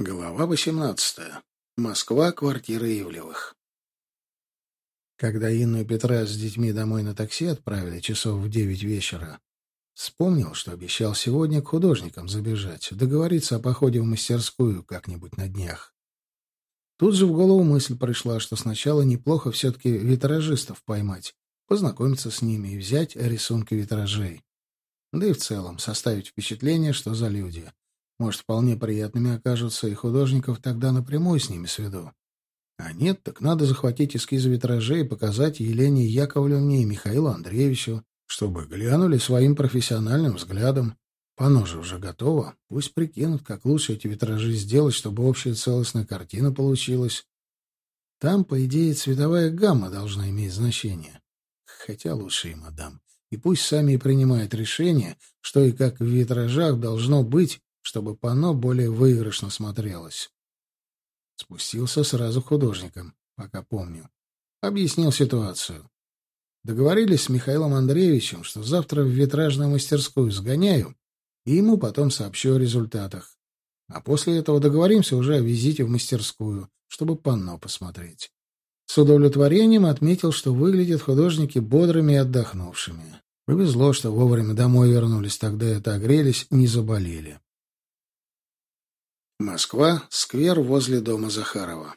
Глава 18. Москва, квартира Ивлевых. Когда Инну и Петра с детьми домой на такси отправили часов в девять вечера, вспомнил, что обещал сегодня к художникам забежать, договориться о походе в мастерскую как-нибудь на днях. Тут же в голову мысль пришла, что сначала неплохо все-таки витражистов поймать, познакомиться с ними и взять рисунки витражей. Да и в целом составить впечатление, что за люди — может, вполне приятными окажутся, и художников тогда напрямую с ними сведу. А нет, так надо захватить эскизы витражей и показать Елене Яковлевне и Михаилу Андреевичу, чтобы глянули своим профессиональным взглядом. Пано же уже готово. Пусть прикинут, как лучше эти витражи сделать, чтобы общая целостная картина получилась. Там, по идее, цветовая гамма должна иметь значение. Хотя лучше им отдам. И пусть сами и принимают решение, что и как в витражах должно быть, чтобы панно более выигрышно смотрелось. Спустился сразу к художникам, пока помню. Объяснил ситуацию. Договорились с Михаилом Андреевичем, что завтра в витражную мастерскую сгоняю, и ему потом сообщу о результатах. А после этого договоримся уже о визите в мастерскую, чтобы панно посмотреть. С удовлетворением отметил, что выглядят художники бодрыми и отдохнувшими. Повезло, что вовремя домой вернулись, тогда это огрелись, не заболели. Москва, сквер возле дома Захарова.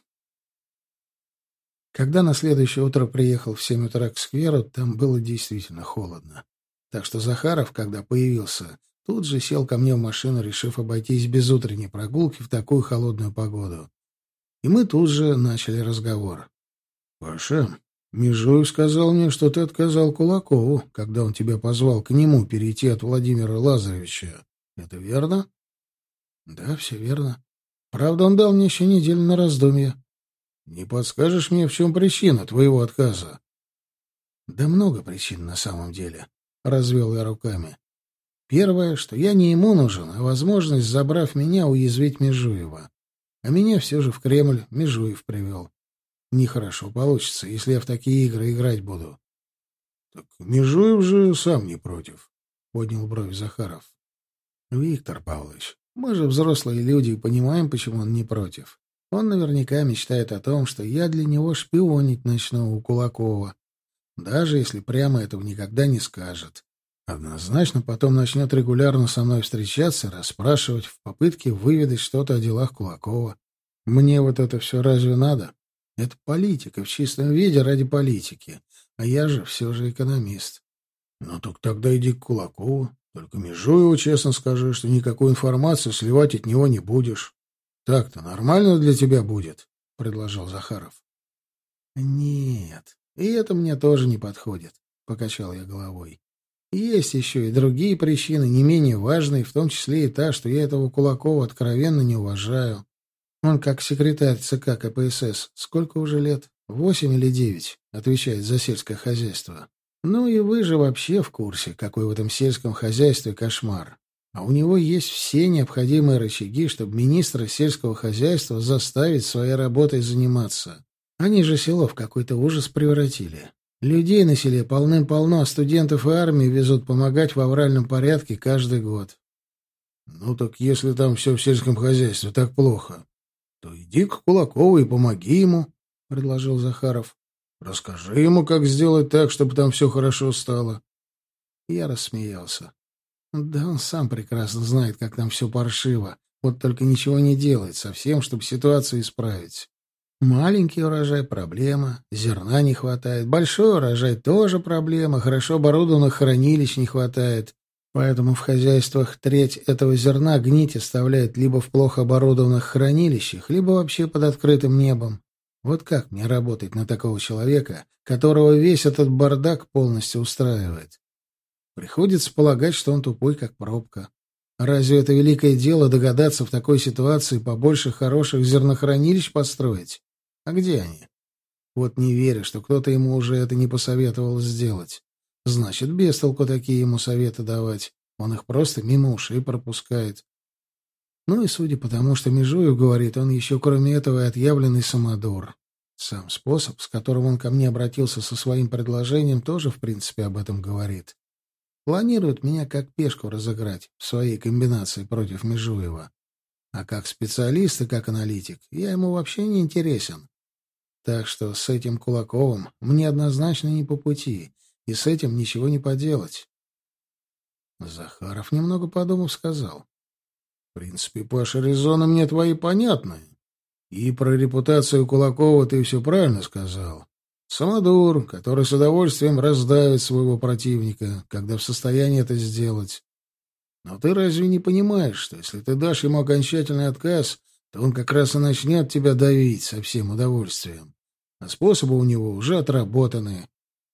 Когда на следующее утро приехал в семь утра к скверу, там было действительно холодно. Так что Захаров, когда появился, тут же сел ко мне в машину, решив обойтись без утренней прогулки в такую холодную погоду. И мы тут же начали разговор. — Паша, Межуев сказал мне, что ты отказал Кулакову, когда он тебя позвал к нему перейти от Владимира Лазаревича. Это верно? Да, все верно. Правда, он дал мне еще неделю на раздумье. Не подскажешь мне, в чем причина твоего отказа? Да много причин на самом деле. Развел я руками. Первое, что я не ему нужен, а возможность, забрав меня, уязвить Межуева. А меня все же в Кремль Межуев привел. Нехорошо получится, если я в такие игры играть буду. — Так Межуев же сам не против, — поднял бровь Захаров. — Виктор Павлович, мы же взрослые люди и понимаем, почему он не против. Он наверняка мечтает о том, что я для него шпионить начну у Кулакова. Даже если прямо этого никогда не скажет. Однозначно потом начнет регулярно со мной встречаться, расспрашивать в попытке выведать что-то о делах Кулакова. Мне вот это все разве надо? Это политика в чистом виде ради политики. А я же все же экономист. Ну так тогда иди к Кулакову. Только Межуеву честно скажи, что никакую информацию сливать от него не будешь. Так-то нормально для тебя будет, — предложил Захаров. — Нет, и это мне тоже не подходит, — покачал я головой. Есть еще и другие причины, не менее важные, в том числе и та, что я этого Кулакова откровенно не уважаю. Он, как секретарь ЦК КПСС, сколько уже лет? Восемь или девять? Отвечает за сельское хозяйство. Ну и вы же вообще в курсе, какой в этом сельском хозяйстве кошмар. А у него есть все необходимые рычаги, чтобы министра сельского хозяйства заставить своей работой заниматься. Они же село в какой-то ужас превратили. Людей на селе полным-полно, а студентов и армии везут помогать в авральном порядке каждый год. Ну так если там все в сельском хозяйстве так плохо, то иди к Кулакову и помоги ему, — предложил Захаров. Расскажи ему, как сделать так, чтобы там все хорошо стало. Я рассмеялся. Да он сам прекрасно знает, как там все паршиво. Вот только ничего не делает совсем, чтобы ситуацию исправить. Маленький урожай — проблема, зерна не хватает. Большой урожай — тоже проблема, хорошо оборудованных хранилищ не хватает. Поэтому в хозяйствах треть этого зерна гнить оставляет либо в плохо оборудованных хранилищах, либо вообще под открытым небом. Вот как мне работать на такого человека, которого весь этот бардак полностью устраивает? Приходится полагать, что он тупой, как пробка. Разве это великое дело догадаться в такой ситуации побольше хороших зернохранилищ построить? А где они? Вот не верю, что кто-то ему уже это не посоветовал сделать. Значит, без толку такие ему советы давать. Он их просто мимо ушей пропускает. Ну и судя по тому, что Межуев говорит, он еще кроме этого и отъявленный самодур. Сам способ, с которым он ко мне обратился со своим предложением, тоже, в принципе, об этом говорит. Планирует меня как пешку разыграть в своей комбинации против Межуева. а как специалист и как аналитик я ему вообще не интересен. Так что с этим Кулаковым мне однозначно не по пути, и с этим ничего не поделать. Захаров, немного подумав, сказал. В принципе, Паша, резоны мне твои понятны. И про репутацию Кулакова ты все правильно сказал. Самодур, который с удовольствием раздавит своего противника, когда в состоянии это сделать. Но ты разве не понимаешь, что если ты дашь ему окончательный отказ, то он как раз и начнет тебя давить со всем удовольствием. А способы у него уже отработаны.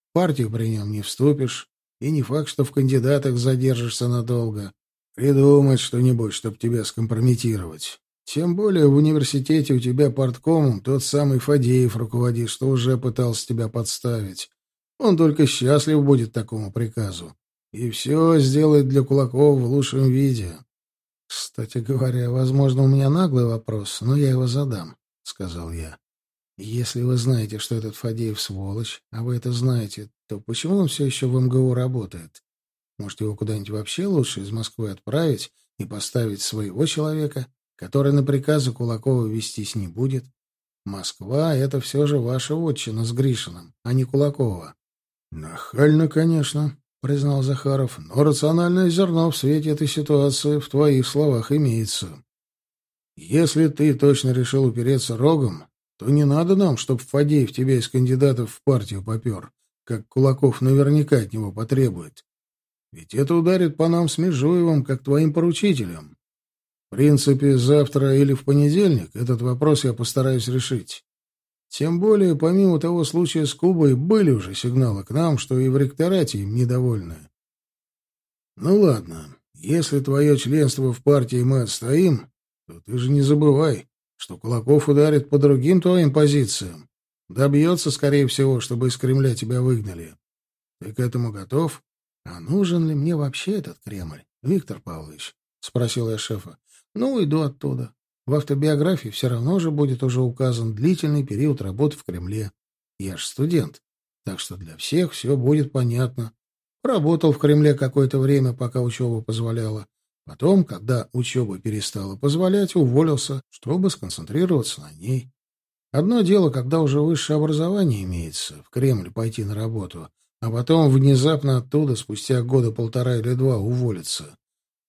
В партию при нем не вступишь, и не факт, что в кандидатах задержишься надолго. Придумать что-нибудь, чтобы тебя скомпрометировать. Тем более в университете у тебя порткомом тот самый Фадеев руководит, что уже пытался тебя подставить. Он только счастлив будет такому приказу. И все сделает для Кулакова в лучшем виде. — Кстати говоря, возможно, у меня наглый вопрос, но я его задам, — сказал я. — Если вы знаете, что этот Фадеев сволочь, а вы это знаете, то почему он все еще в МГУ работает? Может, его куда-нибудь вообще лучше из Москвы отправить и поставить своего человека, который на приказы Кулакова вестись не будет? Москва — это все же ваша вотчина с Гришиным, а не Кулакова. — Нахально, конечно, признал Захаров, но рациональное зерно в свете этой ситуации в твоих словах имеется. Если ты точно решил упереться рогом, то не надо нам, чтоб Фадеев тебя из кандидатов в партию попер, как Кулаков наверняка от него потребует. Ведь это ударит по нам с Межуевым, как твоим поручителям. В принципе, завтра или в понедельник этот вопрос я постараюсь решить. Тем более, помимо того случая с Кубой, были уже сигналы к нам, что и в ректорате им недовольны. Ну ладно, если твое членство в партии мы отстоим, то ты же не забывай, что Кулаков ударит по другим твоим позициям. Добьется, скорее всего, чтобы из Кремля тебя выгнали. Ты к этому готов? — А нужен ли мне вообще этот Кремль, Виктор Павлович? — спросил я шефа. — Ну, уйду оттуда. В автобиографии все равно же будет уже указан длительный период работы в Кремле. Я же студент, так что для всех все будет понятно. Работал в Кремле какое-то время, пока учеба позволяла. Потом, когда учеба перестала позволять, уволился, чтобы сконцентрироваться на ней. Одно дело, когда уже высшее образование имеется, в Кремль пойти на работу, а потом внезапно оттуда, спустя года полтора или два, уволиться.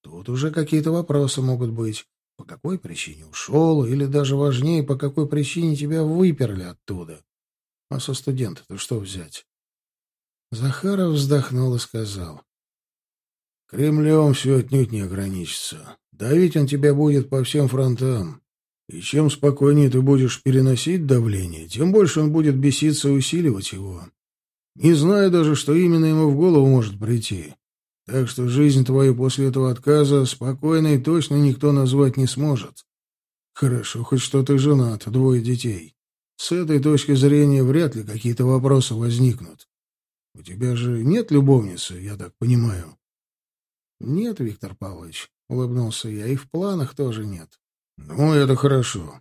Тут уже какие-то вопросы могут быть по какой причине ушел, или даже важнее, по какой причине тебя выперли оттуда. А со студента-то что взять? Захаров вздохнул и сказал. Кремлем все отнюдь не ограничится. Давить он тебя будет по всем фронтам. И чем спокойнее ты будешь переносить давление, тем больше он будет беситься и усиливать его. Не знаю даже, что именно ему в голову может прийти. Так что жизнь твою после этого отказа спокойной точно никто назвать не сможет. Хорошо, хоть что ты женат, двое детей. С этой точки зрения вряд ли какие-то вопросы возникнут. У тебя же нет любовницы, я так понимаю? Нет, Виктор Павлович, улыбнулся я, и в планах тоже нет. Ну, это хорошо.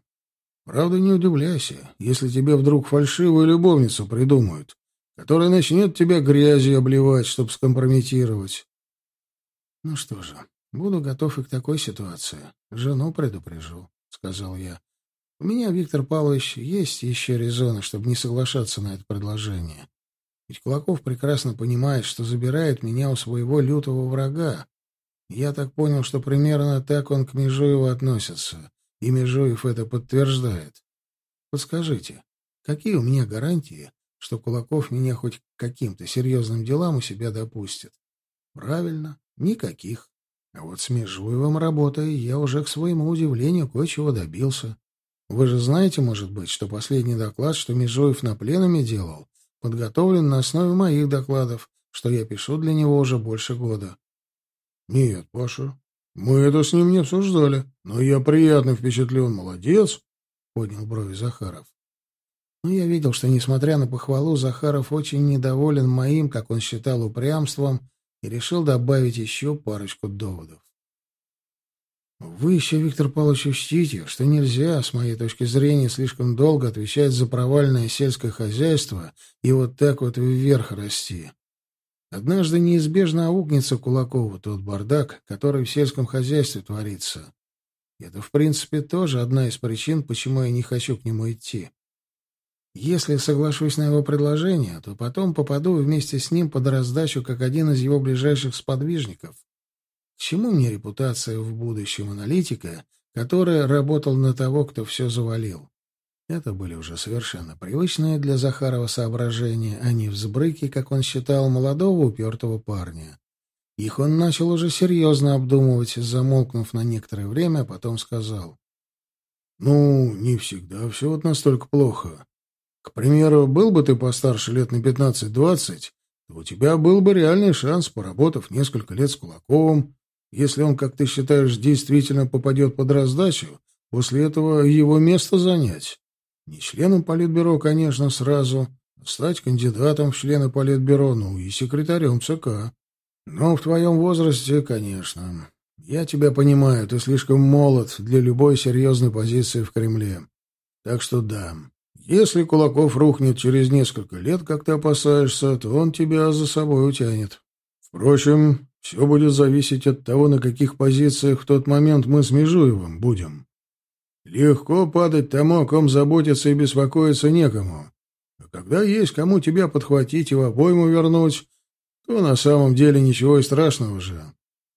Правда, не удивляйся, если тебе вдруг фальшивую любовницу придумают, которая начнет тебя грязью обливать, чтобы скомпрометировать. Ну что же, буду готов и к такой ситуации. Жену предупрежу, сказал я. У меня, Виктор Павлович, есть еще резоны, чтобы не соглашаться на это предложение. Ведь Кулаков прекрасно понимает, что забирает меня у своего лютого врага. Я так понял, что примерно так он к Межуеву относится, и Межуев это подтверждает. Подскажите, какие у меня гарантии, что Кулаков меня хоть к каким-то серьезным делам у себя допустит? Правильно, Никаких. А вот с Межуевым работая, я уже, к своему удивлению, кое-чего добился. Вы же знаете, может быть, что последний доклад, что Межуев на пленуме делал, подготовлен на основе моих докладов, что я пишу для него уже больше года. — Нет, Паша, мы это с ним не обсуждали, но я приятно впечатлен. Молодец, — поднял брови Захаров. Но я видел, что, несмотря на похвалу, Захаров очень недоволен моим, как он считал, упрямством и решил добавить еще парочку доводов. Вы еще, Виктор Павлович, учтите, что нельзя, с моей точки зрения, слишком долго отвечать за провальное сельское хозяйство и вот так вот вверх расти. Однажды неизбежно аукнется Кулакову тот бардак, который в сельском хозяйстве творится. Это, в принципе, тоже одна из причин, почему я не хочу к нему идти. Если соглашусь на его предложение, то потом попаду вместе с ним под раздачу как один из его ближайших сподвижников. Чему мне репутация в будущем аналитика, который работал на того, кто все завалил? Это были уже совершенно привычные для Захарова соображения, а не взбрыки, как он считал, молодого упертого парня. Их он начал уже серьезно обдумывать, замолкнув на некоторое время, а потом сказал. «Ну, не всегда все вот настолько плохо. К примеру, был бы ты постарше лет на пятнадцать-двадцать, то у тебя был бы реальный шанс, поработав несколько лет с Кулаковым, если он, как ты считаешь, действительно попадет под раздачу, после этого его место занять. Не членом Политбюро, конечно, сразу, а стать кандидатом в члены Политбюро, ну и секретарем ЦК. Но в твоем возрасте, конечно. Я тебя понимаю, ты слишком молод для любой серьезной позиции в Кремле. Так что да, если Кулаков рухнет через несколько лет, как ты опасаешься, то он тебя за собой утянет. Впрочем, все будет зависеть от того, на каких позициях в тот момент мы с Межуевым будем. Легко падать тому, о ком заботиться и беспокоиться некому. А когда есть кому тебя подхватить и в обойму вернуть, то на самом деле ничего и страшного же.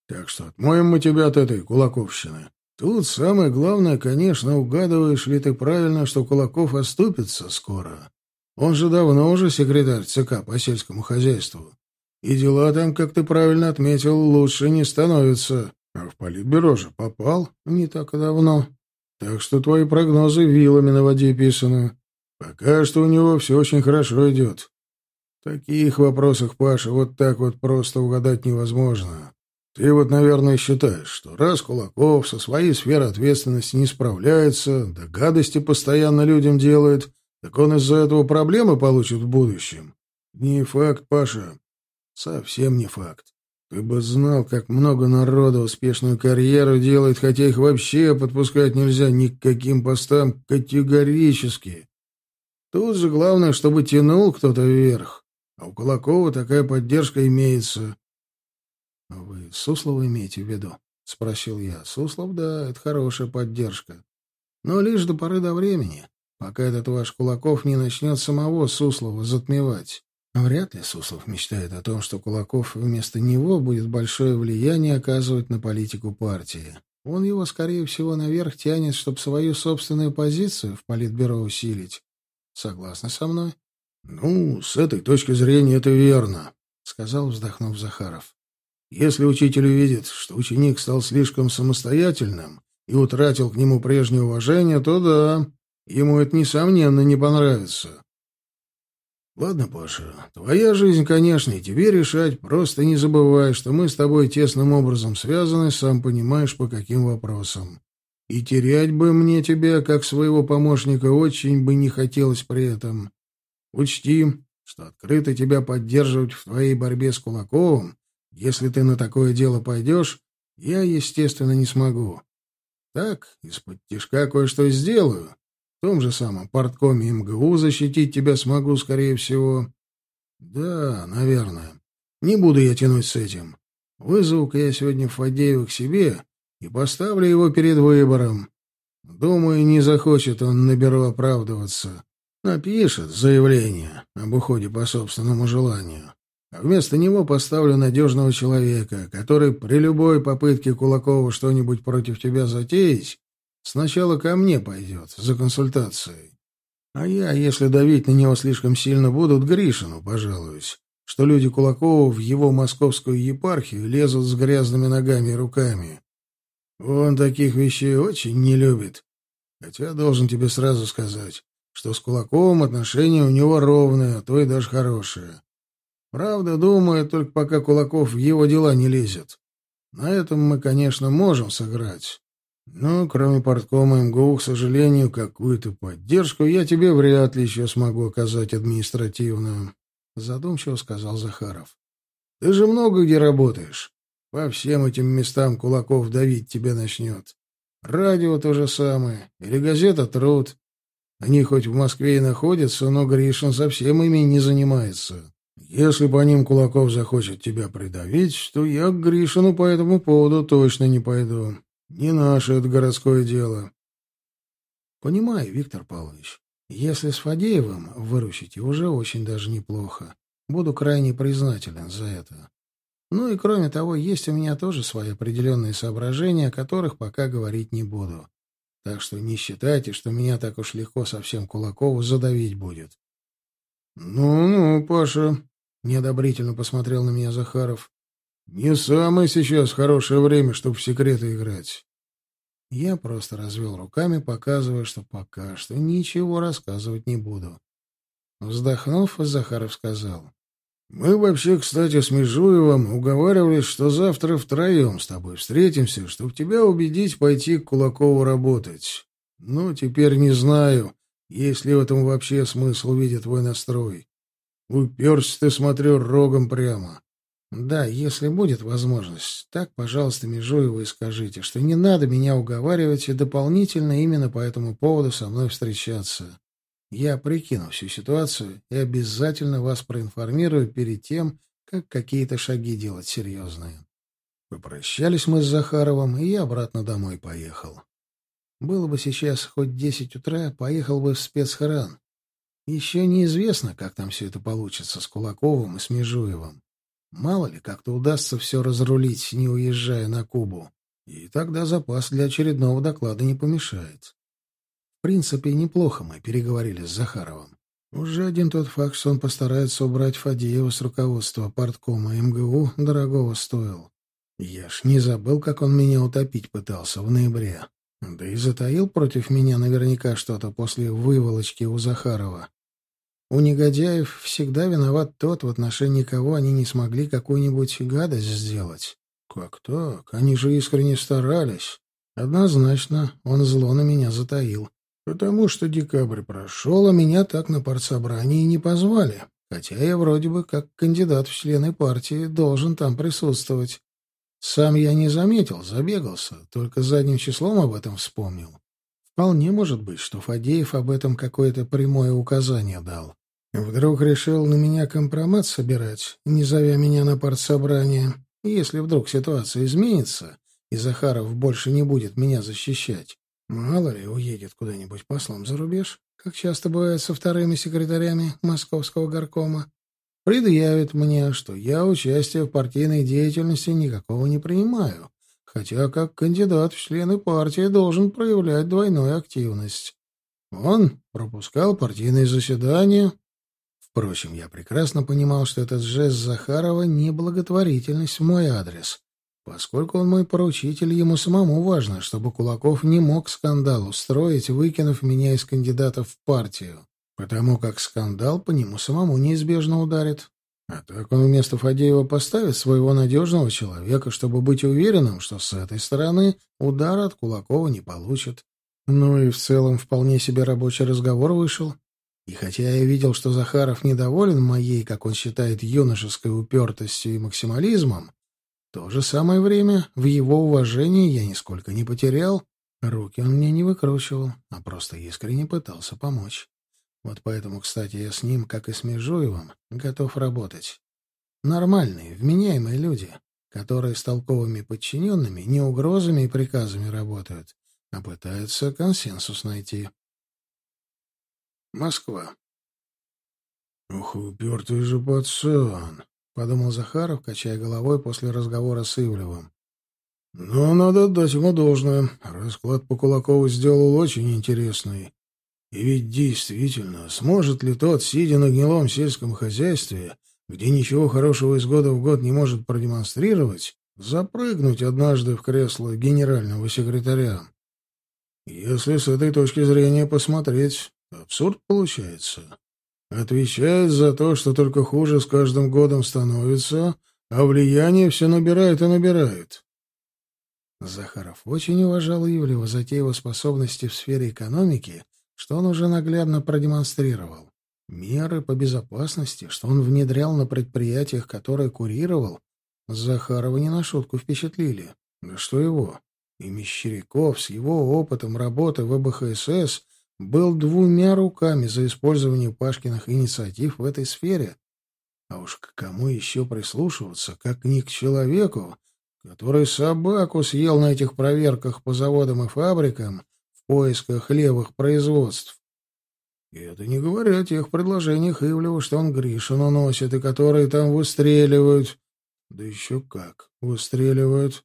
Так что отмоем мы тебя от этой кулаковщины. Тут самое главное, конечно, угадываешь ли ты правильно, что Кулаков оступится скоро. Он же давно уже секретарь ЦК по сельскому хозяйству. И дела там, как ты правильно отметил, лучше не становятся. А в политбюро же попал не так давно. Так что твои прогнозы вилами на воде писаны. Пока что у него все очень хорошо идет. В таких вопросах, Паша, вот так вот просто угадать невозможно. Ты вот, наверное, считаешь, что раз Кулаков со своей сферой ответственности не справляется, да гадости постоянно людям делает, так он из-за этого проблемы получит в будущем. Не факт, Паша. Совсем не факт. Ты бы знал, как много народа успешную карьеру делает, хотя их вообще подпускать нельзя ни к каким постам категорически. Тут же главное, чтобы тянул кто-то вверх. А у Кулакова такая поддержка имеется. — Вы Суслова имеете в виду? — спросил я. — Суслов, да, это хорошая поддержка. Но лишь до поры до времени, пока этот ваш Кулаков не начнет самого Суслова затмевать. Вряд ли Суслов мечтает о том, что Кулаков вместо него будет большое влияние оказывать на политику партии. Он его, скорее всего, наверх тянет, чтобы свою собственную позицию в политбюро усилить. Согласны со мной? — Ну, с этой точки зрения это верно, — сказал, вздохнув Захаров. — Если учитель увидит, что ученик стал слишком самостоятельным и утратил к нему прежнее уважение, то да, ему это, несомненно, не понравится. Ладно, Паша, твоя жизнь, конечно, и тебе решать. Просто не забывай, что мы с тобой тесным образом связаны, сам понимаешь, по каким вопросам. И терять бы мне тебя, как своего помощника, очень бы не хотелось при этом. Учти, что открыто тебя поддерживать в твоей борьбе с Кулаковым, если ты на такое дело пойдешь, я, естественно, не смогу. Так, из-под тишка кое-что сделаю, в том же самом порткоме МГУ защитить тебя смогу, скорее всего. Да, наверное. Не буду я тянуть с этим. Вызову-ка я сегодня Фадеева к себе и поставлю его перед выбором. Думаю, не захочет он на бюро оправдываться. Напишет заявление об уходе по собственному желанию. А вместо него поставлю надежного человека, который при любой попытке Кулакова что-нибудь против тебя затеять Сначала ко мне пойдет, за консультацией. А я, если давить на него слишком сильно будут, Гришину пожалуюсь, что люди Кулакова в его московскую епархию лезут с грязными ногами и руками. Он таких вещей очень не любит. Хотя должен тебе сразу сказать, что с Кулаковым отношения у него ровные, а то и даже хорошие. Правда, думаю, только пока Кулаков в его дела не лезет. На этом мы, конечно, можем сыграть. Но, кроме порткома МГУ, к сожалению, какую-то поддержку я тебе вряд ли еще смогу оказать административную. Задумчиво сказал Захаров. Ты же много где работаешь. По всем этим местам Кулаков давить тебя начнет. Радио то же самое. Или газета «Труд». Они хоть в Москве и находятся, но Гришин совсем ими не занимается. Если по ним Кулаков захочет тебя придавить, то я к Гришину по этому поводу точно не пойду. Не наше это городское дело. Понимаю, Виктор Павлович. Если с Фадеевым выручите, уже очень даже неплохо. Буду крайне признателен за это. Ну и кроме того, есть у меня тоже свои определенные соображения, о которых пока говорить не буду. Так что не считайте, что меня так уж легко совсем Кулакову задавить будет. «Ну-ну, Паша», — неодобрительно посмотрел на меня Захаров, — «не самое сейчас хорошее время, чтобы в секреты играть. Я просто развел руками, показывая, что пока что ничего рассказывать не буду. Вздохнув, Захаров сказал. «Мы вообще, кстати, с Межуевым уговаривались, что завтра втроем с тобой встретимся, чтобы тебя убедить пойти к Кулакову работать. Но теперь не знаю, есть ли в этом вообще смысл, видя твой настрой. Уперся ты, смотрю, рогом прямо. Да, если будет возможность, так, пожалуйста, Межуеву и скажите, что не надо меня уговаривать и дополнительно именно по этому поводу со мной встречаться. Я прикину всю ситуацию и обязательно вас проинформирую перед тем, как какие-то шаги делать серьезные. Попрощались мы с Захаровым, и я обратно домой поехал. Было бы сейчас хоть десять утра, поехал бы в спецхран. Еще неизвестно, как там все это получится с Кулаковым и с Межуевым. Мало ли, как-то удастся все разрулить, не уезжая на Кубу. И тогда запас для очередного доклада не помешает. В принципе, неплохо мы переговорили с Захаровым. Уже один тот факт, что он постарается убрать Фадеева с руководства парткома МГУ, дорогого стоил. Я ж не забыл, как он меня утопить пытался в ноябре. Да и затаил против меня наверняка что-то после выволочки у Захарова. У негодяев всегда виноват тот, в отношении кого они не смогли какую-нибудь гадость сделать. Как так? Они же искренне старались. Однозначно, он зло на меня затаил. Потому что декабрь прошел, а меня так на партсобрании не позвали. Хотя я вроде бы, как кандидат в члены партии, должен там присутствовать. Сам я не заметил, забегался, только задним числом об этом вспомнил. Вполне может быть, что Фадеев об этом какое-то прямое указание дал. Вдруг решил на меня компромат собирать, не зовя меня на партсобрание. Если вдруг ситуация изменится, и Захаров больше не будет меня защищать, мало ли, уедет куда-нибудь послом за рубеж, как часто бывает со вторыми секретарями московского горкома, предъявит мне, что я участие в партийной деятельности никакого не принимаю, хотя как кандидат в члены партии должен проявлять двойную активность. Он пропускал партийные заседания. Впрочем, я прекрасно понимал, что этот жест Захарова не благотворительность в мой адрес. Поскольку он мой поручитель, ему самому важно, чтобы Кулаков не мог скандал устроить, выкинув меня из кандидатов в партию, потому как скандал по нему самому неизбежно ударит. А так он вместо Фадеева поставит своего надежного человека, чтобы быть уверенным, что с этой стороны удара от Кулакова не получит. Ну и в целом вполне себе рабочий разговор вышел. И хотя я видел, что Захаров недоволен моей, как он считает, юношеской упертостью и максимализмом, в то же самое время в его уважении я нисколько не потерял. Руки он мне не выкручивал, а просто искренне пытался помочь. Вот поэтому, кстати, я с ним, как и с Межуевым, готов работать. Нормальные, вменяемые люди, которые с толковыми подчиненными не угрозами и приказами работают, а пытаются консенсус найти. Москва. «Ух, упертый же пацан!» — подумал Захаров, качая головой после разговора с Ивлевым. «Но надо дать ему должное. Расклад по Кулакову сделал очень интересный. И ведь действительно, сможет ли тот, сидя на гнилом сельском хозяйстве, где ничего хорошего из года в год не может продемонстрировать, запрыгнуть однажды в кресло генерального секретаря? Если с этой точки зрения посмотреть, абсурд получается. Отвечает за то, что только хуже с каждым годом становится, а влияние все набирает и набирает. Захаров очень уважал Ивлева за те его способности в сфере экономики, что он уже наглядно продемонстрировал. Меры по безопасности, что он внедрял на предприятиях, которые курировал, Захарова не на шутку впечатлили. Да что его? И Мещеряков с его опытом работы в ВБХСС был двумя руками за использование Пашкиных инициатив в этой сфере. А уж к кому еще прислушиваться, как не к человеку, который собаку съел на этих проверках по заводам и фабрикам поисках левых производств. И это не говоря о тех предложениях Ивлева, что он Гришину носит, и которые там выстреливают. Да еще как выстреливают.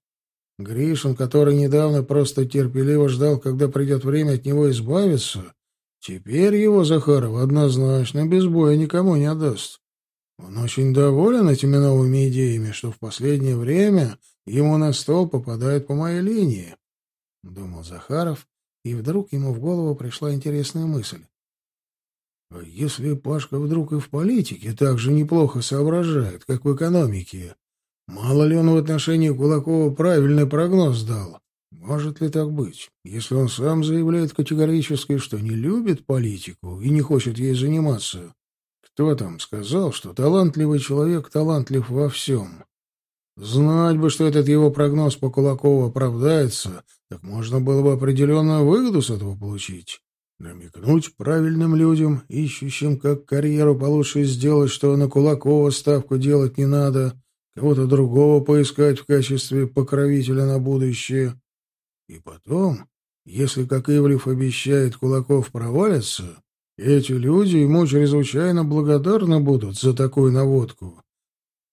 Гришин, который недавно просто терпеливо ждал, когда придет время от него избавиться, теперь его Захаров однозначно без боя никому не отдаст. Он очень доволен этими новыми идеями, что в последнее время ему на стол попадает по моей линии, — думал Захаров, и вдруг ему в голову пришла интересная мысль. А если Пашка вдруг и в политике так же неплохо соображает, как в экономике, мало ли он в отношении Кулакова правильный прогноз дал? Может ли так быть, если он сам заявляет категорически, что не любит политику и не хочет ей заниматься? Кто там сказал, что талантливый человек талантлив во всем? Знать бы, что этот его прогноз по Кулакову оправдается, так можно было бы определенную выгоду с этого получить. Намекнуть правильным людям, ищущим как карьеру получше сделать, что на Кулакова ставку делать не надо, кого-то другого поискать в качестве покровителя на будущее. И потом, если, как Ивлев обещает, Кулаков провалится, эти люди ему чрезвычайно благодарны будут за такую наводку.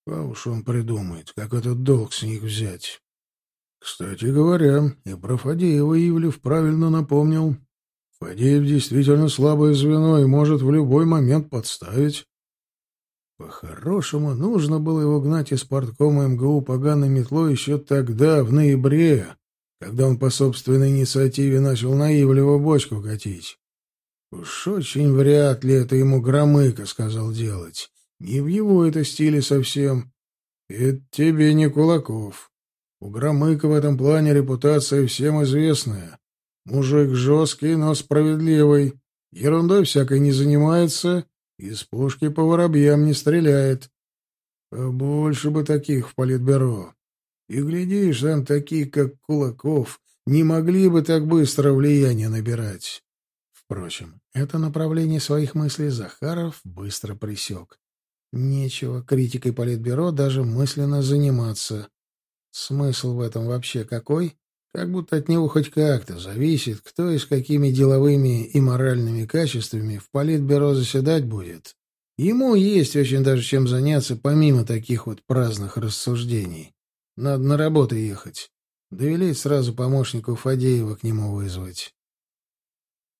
А уж он придумает, как этот долг с них взять. Кстати говоря, и про Фадеева Ивлев правильно напомнил. Фадеев действительно слабое звено и может в любой момент подставить. По-хорошему, нужно было его гнать из порткома МГУ поганой метлой еще тогда, в ноябре, когда он по собственной инициативе начал наивливо бочку катить. Уж очень вряд ли это ему Громыко сказал делать. Не в его это стиле совсем. Это тебе не Кулаков. У Громыка в этом плане репутация всем известная. Мужик жесткий, но справедливый. Ерундой всякой не занимается, из пушки по воробьям не стреляет. Побольше бы таких в политбюро. И, глядишь, там такие, как Кулаков, не могли бы так быстро влияние набирать. Впрочем, это направление своих мыслей Захаров быстро пресек. Нечего критикой политбюро даже мысленно заниматься. Смысл в этом вообще какой? Как будто от него хоть как-то зависит, кто и с какими деловыми и моральными качествами в политбюро заседать будет. Ему есть очень даже чем заняться, помимо таких вот праздных рассуждений. Надо на работу ехать. Довелеть сразу помощнику Фадеева к нему вызвать.